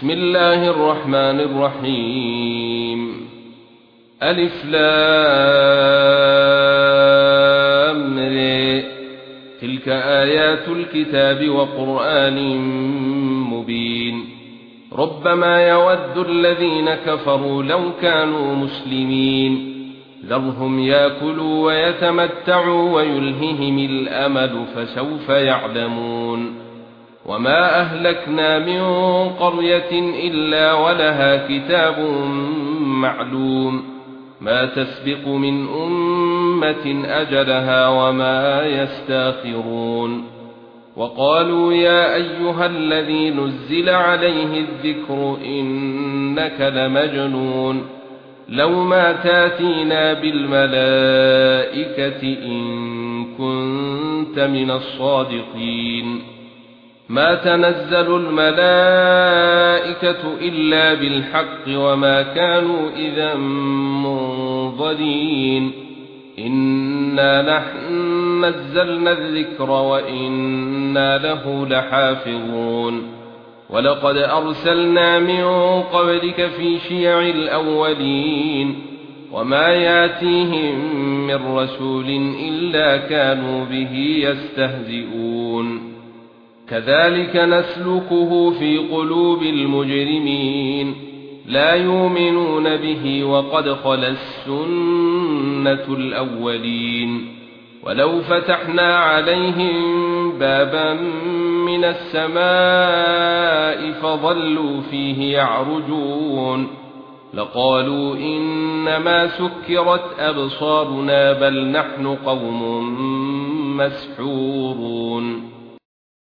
بسم الله الرحمن الرحيم. ألف لام ر. تلك آيات الكتاب وقرآن مبين. ربما يود الذين كفروا لو كانوا مسلمين. ذرهم ياكلوا ويتمتعوا ويلههم الأمل فسوف يعلمون. وما اهلكنا من قريه الا ولها كتاب معلوم ما تسبق من امه اجلها وما يستاخرون وقالوا يا ايها الذي نزل عليه الذكر انك لمجنون لو ما تاتينا بالملائكه ان كنت من الصادقين ما تنزل الملائكة إلا بالحق وما كانوا إذا منظرين. إنا نحن نزلنا الذكر وإنا له لحافظون. ولقد أرسلنا من قبلك في شيع الأولين. وما ياتيهم من رسول إلا كانوا به يستهزئون. كذلك نسلكه في قلوب المجرمين. لا يؤمنون به وقد خلت السنة الأولين. ولو فتحنا عليهم بابا من السماء فظلوا فيه يعرجون. لقالوا إنما سكرت أبصارنا بل نحن قوم مسحورون.